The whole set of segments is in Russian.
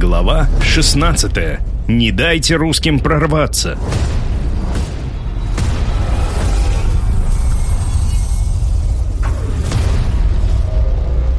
Глава 16. Не дайте русским прорваться.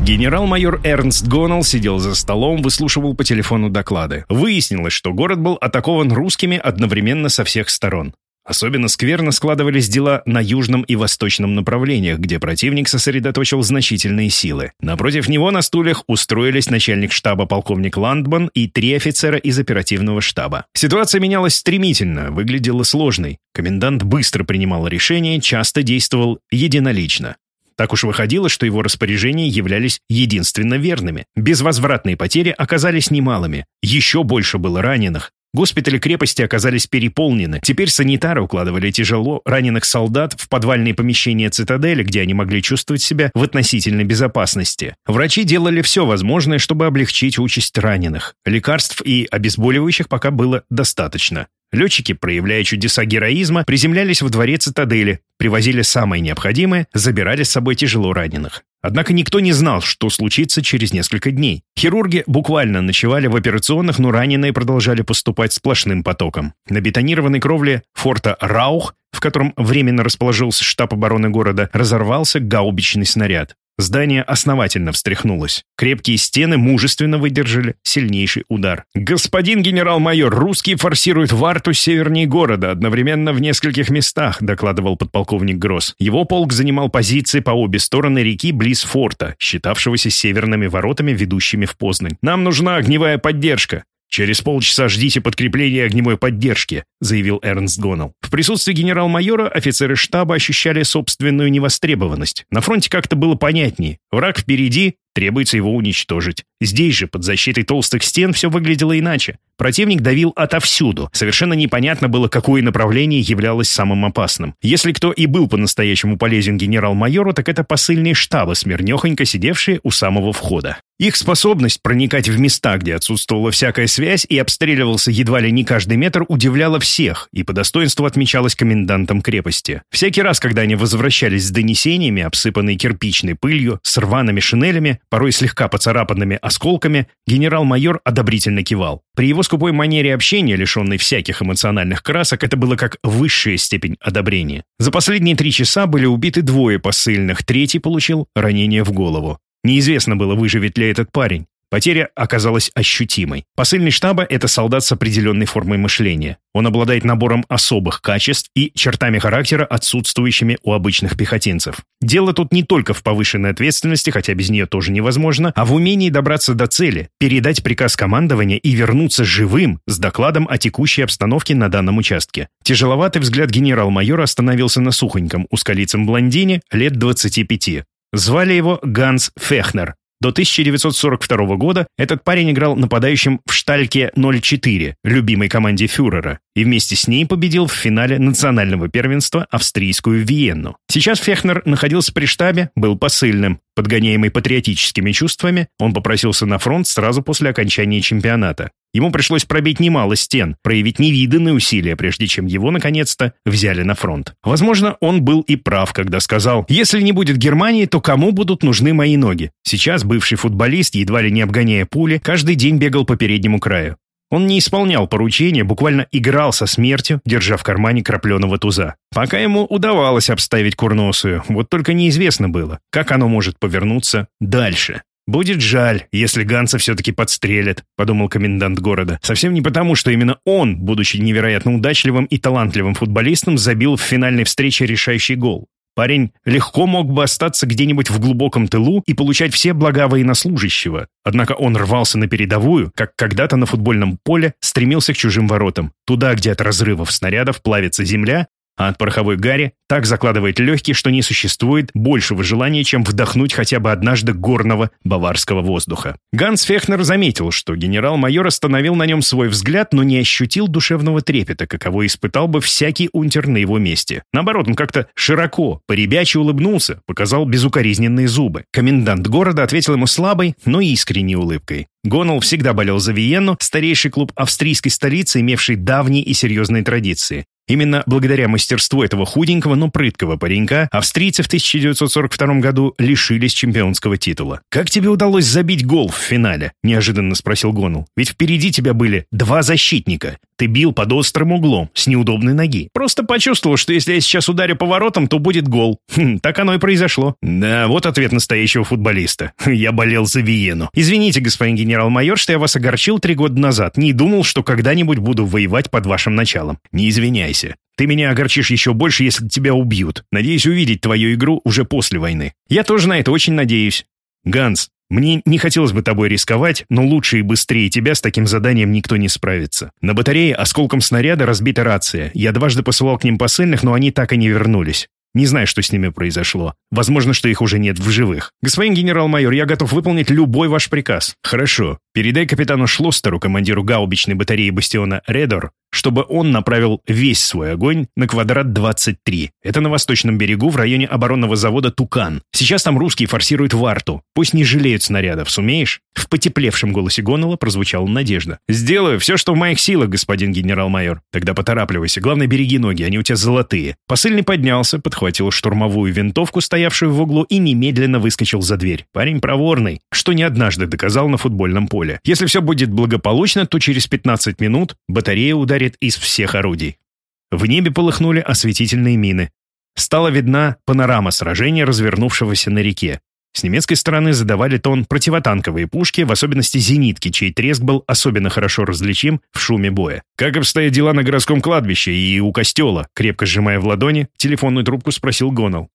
Генерал-майор Эрнст Гоннелл сидел за столом, выслушивал по телефону доклады. Выяснилось, что город был атакован русскими одновременно со всех сторон. Особенно скверно складывались дела на южном и восточном направлениях, где противник сосредоточил значительные силы. Напротив него на стульях устроились начальник штаба полковник Ландман и три офицера из оперативного штаба. Ситуация менялась стремительно, выглядела сложной. Комендант быстро принимал решения, часто действовал единолично. Так уж выходило, что его распоряжения являлись единственно верными. Безвозвратные потери оказались немалыми. Еще больше было раненых. Госпитали крепости оказались переполнены. Теперь санитары укладывали тяжело раненых солдат в подвальные помещения цитадели, где они могли чувствовать себя в относительной безопасности. Врачи делали все возможное, чтобы облегчить участь раненых. Лекарств и обезболивающих пока было достаточно. Летчики, проявляя чудеса героизма, приземлялись во дворе цитадели, привозили самое необходимое, забирали с собой тяжело раненых. Однако никто не знал, что случится через несколько дней. Хирурги буквально ночевали в операционных, но раненые продолжали поступать сплошным потоком. На бетонированной кровле форта Раух, в котором временно расположился штаб обороны города, разорвался гаубичный снаряд. Здание основательно встряхнулось. Крепкие стены мужественно выдержали сильнейший удар. «Господин генерал-майор, русские форсируют Варту севернее города, одновременно в нескольких местах», докладывал подполковник Гросс. Его полк занимал позиции по обе стороны реки близ форта, считавшегося северными воротами, ведущими в Познань. «Нам нужна огневая поддержка. «Через полчаса ждите подкрепления огневой поддержки», заявил Эрнст Гоннелл. В присутствии генерал-майора офицеры штаба ощущали собственную невостребованность. На фронте как-то было понятнее. Враг впереди, требуется его уничтожить. Здесь же, под защитой толстых стен, все выглядело иначе. Противник давил отовсюду. Совершенно непонятно было, какое направление являлось самым опасным. Если кто и был по-настоящему полезен генерал-майору, так это посыльные штабы, смирнехонько сидевшие у самого входа. Их способность проникать в места, где отсутствовала всякая связь и обстреливался едва ли не каждый метр, удивляла всех и по достоинству отмечалась комендантом крепости. Всякий раз, когда они возвращались с донесениями, обсыпанные кирпичной пылью, с рваными шинелями, порой слегка поцарапанными осколками, генерал-майор одобрительно кивал. При его скупой манере общения, лишенной всяких эмоциональных красок, это было как высшая степень одобрения. За последние три часа были убиты двое посыльных, третий получил ранение в голову. Неизвестно было, выживет ли этот парень. Потеря оказалась ощутимой. Посыльный штаба – это солдат с определенной формой мышления. Он обладает набором особых качеств и чертами характера, отсутствующими у обычных пехотинцев. Дело тут не только в повышенной ответственности, хотя без нее тоже невозможно, а в умении добраться до цели, передать приказ командования и вернуться живым с докладом о текущей обстановке на данном участке. Тяжеловатый взгляд генерал-майора остановился на сухоньком узколицем блондине лет 25. Звали его Ганс Фехнер. До 1942 года этот парень играл нападающим в Штальке 04, любимой команде фюрера, и вместе с ней победил в финале национального первенства австрийскую Виенну. Сейчас Фехнер находился при штабе, был посыльным. Подгоняемый патриотическими чувствами, он попросился на фронт сразу после окончания чемпионата. Ему пришлось пробить немало стен, проявить невиданные усилия, прежде чем его, наконец-то, взяли на фронт. Возможно, он был и прав, когда сказал, «Если не будет Германии, то кому будут нужны мои ноги?» Сейчас бывший футболист, едва ли не обгоняя пули, каждый день бегал по переднему краю. Он не исполнял поручения, буквально играл со смертью, держа в кармане крапленого туза. Пока ему удавалось обставить курносую, вот только неизвестно было, как оно может повернуться дальше. «Будет жаль, если Ганса все-таки подстрелят», — подумал комендант города. Совсем не потому, что именно он, будучи невероятно удачливым и талантливым футболистом, забил в финальной встрече решающий гол. Парень легко мог бы остаться где-нибудь в глубоком тылу и получать все блага военнослужащего. Однако он рвался на передовую, как когда-то на футбольном поле стремился к чужим воротам. Туда, где от разрывов снарядов плавится земля, а от пороховой гари так закладывает легкие, что не существует большего желания, чем вдохнуть хотя бы однажды горного баварского воздуха. Ганс Фехнер заметил, что генерал-майор остановил на нем свой взгляд, но не ощутил душевного трепета, каково испытал бы всякий унтер на его месте. Наоборот, он как-то широко, поребяче улыбнулся, показал безукоризненные зубы. Комендант города ответил ему слабой, но искренней улыбкой. Гоннелл всегда болел за Виенну, старейший клуб австрийской столицы, имевший давние и серьезные традиции. Именно благодаря мастерству этого худенького, но прыткого паренька австрийцы в 1942 году лишились чемпионского титула. «Как тебе удалось забить гол в финале?» – неожиданно спросил Гонул. «Ведь впереди тебя были два защитника. Ты бил под острым углом, с неудобной ноги. Просто почувствовал, что если я сейчас ударю поворотом, то будет гол. Хм, так оно и произошло. Да, вот ответ настоящего футболиста. Я болел за Виену. Извините, господин генерал-майор, что я вас огорчил три года назад. Не думал, что когда-нибудь буду воевать под вашим началом. Не извиняйся. Ты меня огорчишь еще больше, если тебя убьют. Надеюсь увидеть твою игру уже после войны. Я тоже на это очень надеюсь. Ганс, мне не хотелось бы тобой рисковать, но лучше и быстрее тебя с таким заданием никто не справится. На батарее осколком снаряда разбита рация. Я дважды посылал к ним посыльных, но они так и не вернулись. Не знаю, что с ними произошло. Возможно, что их уже нет в живых. Господин генерал-майор, я готов выполнить любой ваш приказ. Хорошо. Передай капитану Шлостеру, командиру гаубичной батареи бастиона Редор, чтобы он направил весь свой огонь на квадрат 23. Это на восточном берегу в районе оборонного завода «Тукан». Сейчас там русские форсируют Варту. Пусть не жалеют снарядов, сумеешь?» В потеплевшем голосе Гоннелла прозвучала надежда. «Сделаю все, что в моих силах, господин генерал-майор. Тогда поторапливайся. Главное, береги ноги, они у тебя золотые». Посыльный поднялся, подхватил штурмовую винтовку, стоявшую в углу, и немедленно выскочил за дверь. Парень проворный, что не однажды доказал на футбольном поле. Если все будет благополучно, то через 15 минут батарея ударит из всех орудий. В небе полыхнули осветительные мины. Стала видна панорама сражения, развернувшегося на реке. С немецкой стороны задавали тон противотанковые пушки, в особенности зенитки, чей треск был особенно хорошо различим в шуме боя. «Как обстоят дела на городском кладбище и у костела?» Крепко сжимая в ладони, телефонную трубку спросил Гонал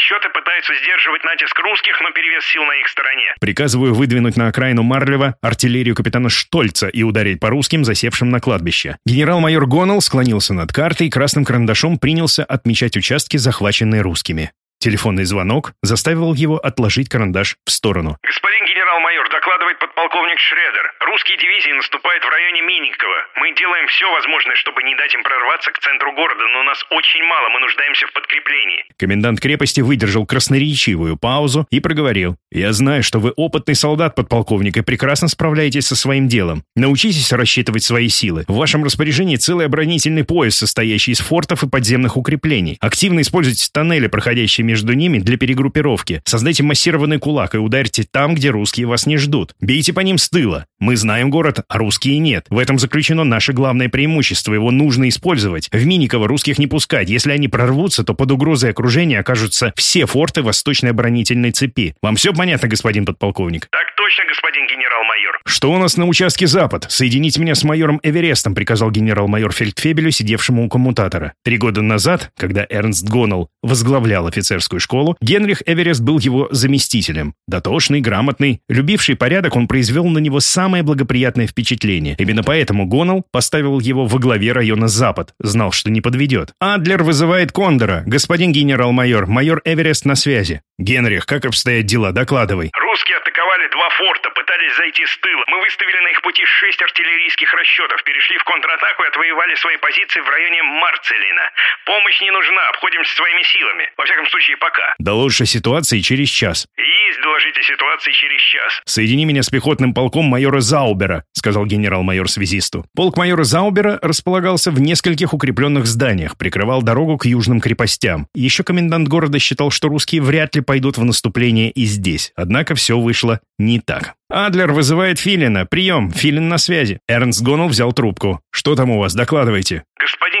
расчеты пытаются сдерживать натиск русских, но перевес сил на их стороне. Приказываю выдвинуть на окраину Марлева артиллерию капитана Штольца и ударить по русским, засевшим на кладбище. Генерал-майор Гоннелл склонился над картой и красным карандашом принялся отмечать участки, захваченные русскими. Телефонный звонок заставил его отложить карандаш в сторону. «Господин генерал-майор, докладывает подполковник Шредер. Русские дивизии наступают в районе Минникова. Мы делаем все возможное, чтобы не дать им прорваться к центру города, но нас очень мало, мы нуждаемся в подкреплении». Комендант крепости выдержал красноречивую паузу и проговорил. «Я знаю, что вы опытный солдат, подполковник, и прекрасно справляетесь со своим делом. Научитесь рассчитывать свои силы. В вашем распоряжении целый оборонительный пояс, состоящий из фортов и подземных укреплений. Активно используйте тоннели, проходящие между ними, для перегруппировки. Создайте массированный кулак и ударьте там, где русские вас не ждут. Бейте по ним с тыла. Мы знаем город, а русские нет. В этом заключено наше главное преимущество. Его нужно использовать. В Миниково русских не пускать. Если они прорвутся, то под угрозой окружения окажутся все форты восточной оборонительной цепи. Вам все понятно, господин подполковник? Так точно, господин генерал-майор. Что у нас на участке Запад? Соедините меня с майором Эверестом, приказал генерал-майор Фельдфебелю, сидевшему у коммутатора. Три года назад, когда Эрнст Гоннелл возглавлял офицерскую школу, Генрих Эверест был его заместителем. Дотошный, грамотный, любивший порядок, он произвел на него самое благоприятное впечатление. Именно поэтому Гоннелл поставил его во главе района Запад, знал, что не подведет. Адлер вызывает Кондора. Господин генерал-майор, майор Эверест на связи. Генрих, как обстоят дела? Докладывай. Русские атаковали два форта, пытались зайти с тыла. Мы выставили на их пути шесть артиллерийских расчетов, перешли в контратаку и отвоевали свои позиции в районе Марцелина. Помощь не нужна, обходимся своими силами. Во всяком случае, пока. До лучшей ситуации через час. Есть, доложите ситуации через час. Соедини меня с пехотным полком майора Заубера, сказал генерал-майор связисту. Полк майора Заубера располагался в нескольких укрепленных зданиях, прикрывал дорогу к южным крепостям. Еще комендант города считал, что русские вряд ли пойдут в наступление и здесь. Однако все вышло не так. Адлер вызывает Филина. Прием, Филин на связи. Эрнст Гоннелл взял трубку. Что там у вас? Докладывайте. Господин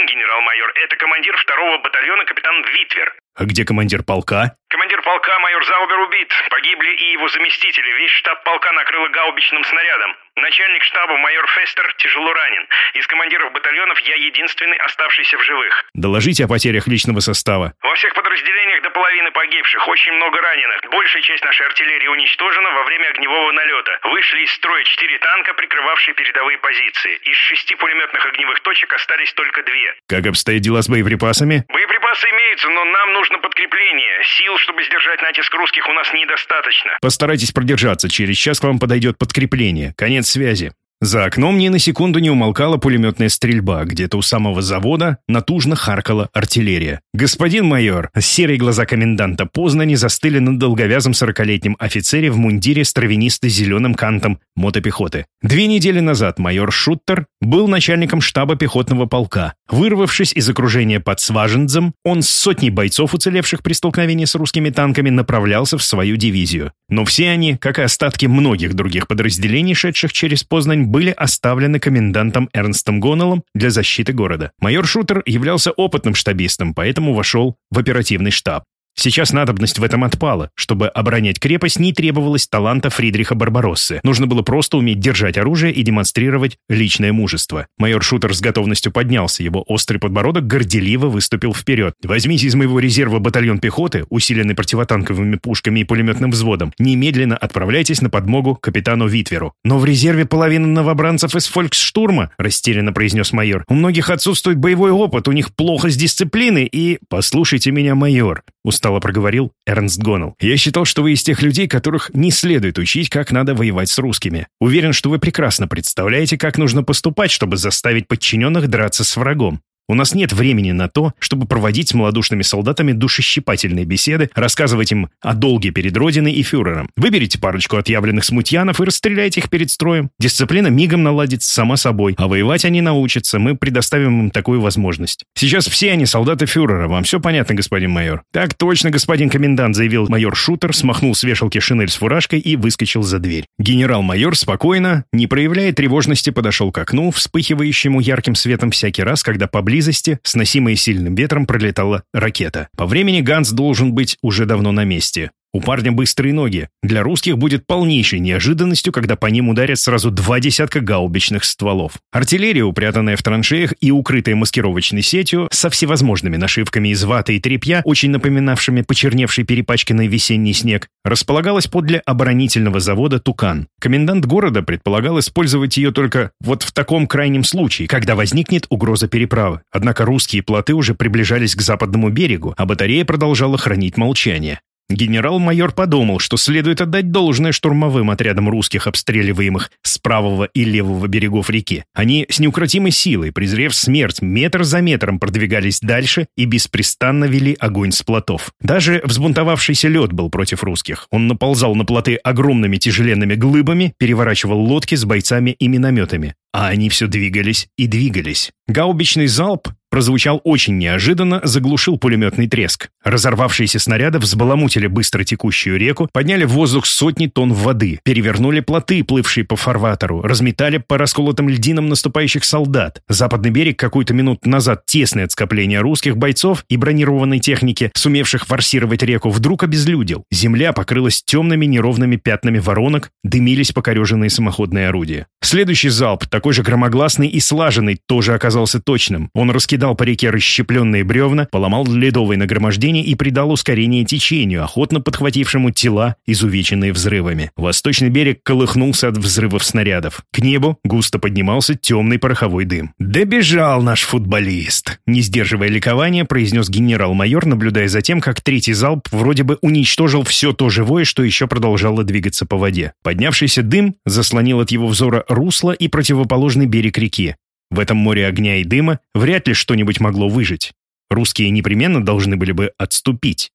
командир второго батальона капитан Витвер. А где командир полка? Командир полка майор Заубер убит. Погибли и его заместители. Весь штаб полка накрыло гаубичным снарядом. Начальник штаба майор Фестер тяжело ранен. Из командиров батальонов я единственный оставшийся в живых. Доложите о потерях личного состава. Во всех подразделениях до половины погибших, очень много раненых. Большая часть нашей артиллерии уничтожена во время огневого налета. Вышли из строя четыре танка, прикрывавшие передовые позиции. Из шести пулеметных огневых точек остались только две. Как обстоят дела с боеприпасами? Боеприпасы имеются, но нам нужно подкрепление. Сил, чтобы сдержать натиск русских, у нас недостаточно. Постарайтесь продержаться. Через час к вам подойдет подкрепление. Конец связи. За окном ни на секунду не умолкала пулеметная стрельба, где-то у самого завода натужно харкала артиллерия. «Господин майор!» Серые глаза коменданта Познани застыли над долговязым сорокалетним офицере в мундире с травянисто-зеленым кантом мотопехоты. Две недели назад майор Шуттер был начальником штаба пехотного полка. Вырвавшись из окружения под Сваженцем, он с сотней бойцов, уцелевших при столкновении с русскими танками, направлялся в свою дивизию. Но все они, как и остатки многих других подразделений, шедших через Познань, были оставлены комендантом Эрнстом Гоннеллом для защиты города. Майор Шутер являлся опытным штабистом, поэтому вошел в оперативный штаб. Сейчас надобность в этом отпала. Чтобы оборонять крепость, не требовалось таланта Фридриха Барбароссы. Нужно было просто уметь держать оружие и демонстрировать личное мужество. Майор Шутер с готовностью поднялся. Его острый подбородок горделиво выступил вперед. «Возьмите из моего резерва батальон пехоты, усиленный противотанковыми пушками и пулеметным взводом. Немедленно отправляйтесь на подмогу капитану Витверу». «Но в резерве половина новобранцев из фольксштурма», растерянно произнес майор. «У многих отсутствует боевой опыт, у них плохо с дисциплиной и...» «Послушайте меня, майор», устало проговорил Эрнст Гоннелл. «Я считал, что вы из тех людей, которых не следует учить, как надо воевать с русскими. Уверен, что вы прекрасно представляете, как нужно поступать, чтобы заставить подчиненных драться с врагом. У нас нет времени на то, чтобы проводить с малодушными солдатами душещипательные беседы, рассказывать им о долге перед Родиной и фюрером. Выберите парочку отъявленных смутьянов и расстреляйте их перед строем. Дисциплина мигом наладится сама собой, а воевать они научатся, мы предоставим им такую возможность. Сейчас все они солдаты фюрера, вам все понятно, господин майор? Так точно, господин комендант, заявил майор Шутер, смахнул с вешалки шинель с фуражкой и выскочил за дверь. Генерал-майор спокойно, не проявляя тревожности, подошел к окну, вспыхивающему ярким светом всякий раз, когда поблизости поблизости, сносимая сильным ветром, пролетала ракета. По времени Ганс должен быть уже давно на месте. У парня быстрые ноги. Для русских будет полнейшей неожиданностью, когда по ним ударят сразу два десятка гаубичных стволов. Артиллерия, упрятанная в траншеях и укрытая маскировочной сетью, со всевозможными нашивками из ваты и тряпья, очень напоминавшими почерневший перепачканный весенний снег, располагалась подле оборонительного завода «Тукан». Комендант города предполагал использовать ее только вот в таком крайнем случае, когда возникнет угроза переправы. Однако русские плоты уже приближались к западному берегу, а батарея продолжала хранить молчание. Генерал-майор подумал, что следует отдать должное штурмовым отрядам русских, обстреливаемых с правого и левого берегов реки. Они с неукротимой силой, презрев смерть, метр за метром продвигались дальше и беспрестанно вели огонь с плотов. Даже взбунтовавшийся лед был против русских. Он наползал на плоты огромными тяжеленными глыбами, переворачивал лодки с бойцами и минометами. А они все двигались и двигались. Гаубичный залп прозвучал очень неожиданно, заглушил пулеметный треск. Разорвавшиеся снаряды взбаламутили быстро текущую реку, подняли в воздух сотни тонн воды, перевернули плоты, плывшие по фарватеру, разметали по расколотым льдинам наступающих солдат. Западный берег какую-то минуту назад тесное от скопления русских бойцов и бронированной техники, сумевших форсировать реку, вдруг обезлюдил. Земля покрылась темными неровными пятнами воронок, дымились покореженные самоходные орудия. Следующий залп, такой же громогласный и слаженный, тоже оказался точным. Он раскидал по реке расщепленные бревна, поломал ледовое нагромождение и придал ускорение течению, охотно подхватившему тела, изувеченные взрывами. Восточный берег колыхнулся от взрывов снарядов. К небу густо поднимался темный пороховой дым. «Добежал наш футболист!» Не сдерживая ликования, произнес генерал-майор, наблюдая за тем, как третий залп вроде бы уничтожил все то живое, что еще продолжало двигаться по воде. Поднявшийся дым заслонил от его взора русло и противоположный берег реки. В этом море огня и дыма вряд ли что-нибудь могло выжить. Русские непременно должны были бы отступить.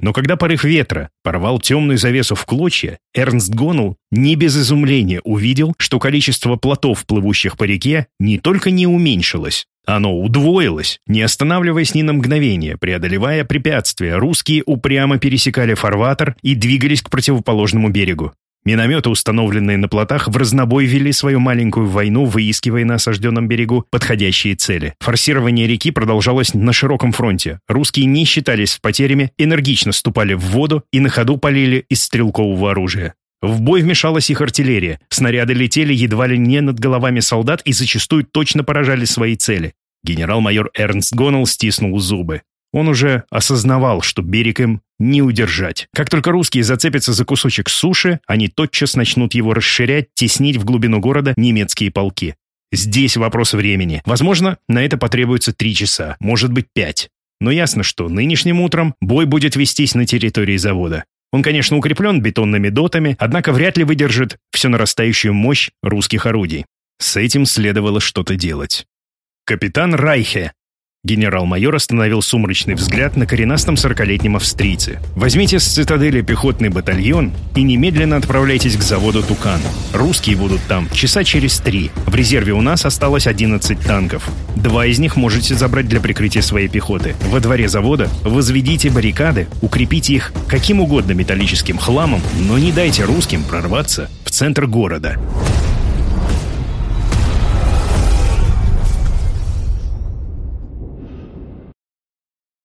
Но когда порыв ветра порвал темную завесу в клочья, Эрнст Гоннелл не без изумления увидел, что количество плотов, плывущих по реке, не только не уменьшилось, оно удвоилось. Не останавливаясь ни на мгновение, преодолевая препятствия, русские упрямо пересекали фарватер и двигались к противоположному берегу. Минометы, установленные на плотах, в разнобой вели свою маленькую войну, выискивая на осажденном берегу подходящие цели. Форсирование реки продолжалось на широком фронте. Русские не считались с потерями, энергично ступали в воду и на ходу полили из стрелкового оружия. В бой вмешалась их артиллерия. Снаряды летели едва ли не над головами солдат и зачастую точно поражали свои цели. Генерал-майор Эрнст Гоннелл стиснул зубы. Он уже осознавал, что берег им не удержать. Как только русские зацепятся за кусочек суши, они тотчас начнут его расширять, теснить в глубину города немецкие полки. Здесь вопрос времени. Возможно, на это потребуется три часа, может быть пять. Но ясно, что нынешним утром бой будет вестись на территории завода. Он, конечно, укреплен бетонными дотами, однако вряд ли выдержит всю нарастающую мощь русских орудий. С этим следовало что-то делать. «Капитан Райхе!» Генерал-майор остановил сумрачный взгляд на коренастом сорокалетнем австрийце. «Возьмите с цитадели пехотный батальон и немедленно отправляйтесь к заводу «Тукан». Русские будут там часа через три. В резерве у нас осталось 11 танков. Два из них можете забрать для прикрытия своей пехоты. Во дворе завода возведите баррикады, укрепите их каким угодно металлическим хламом, но не дайте русским прорваться в центр города».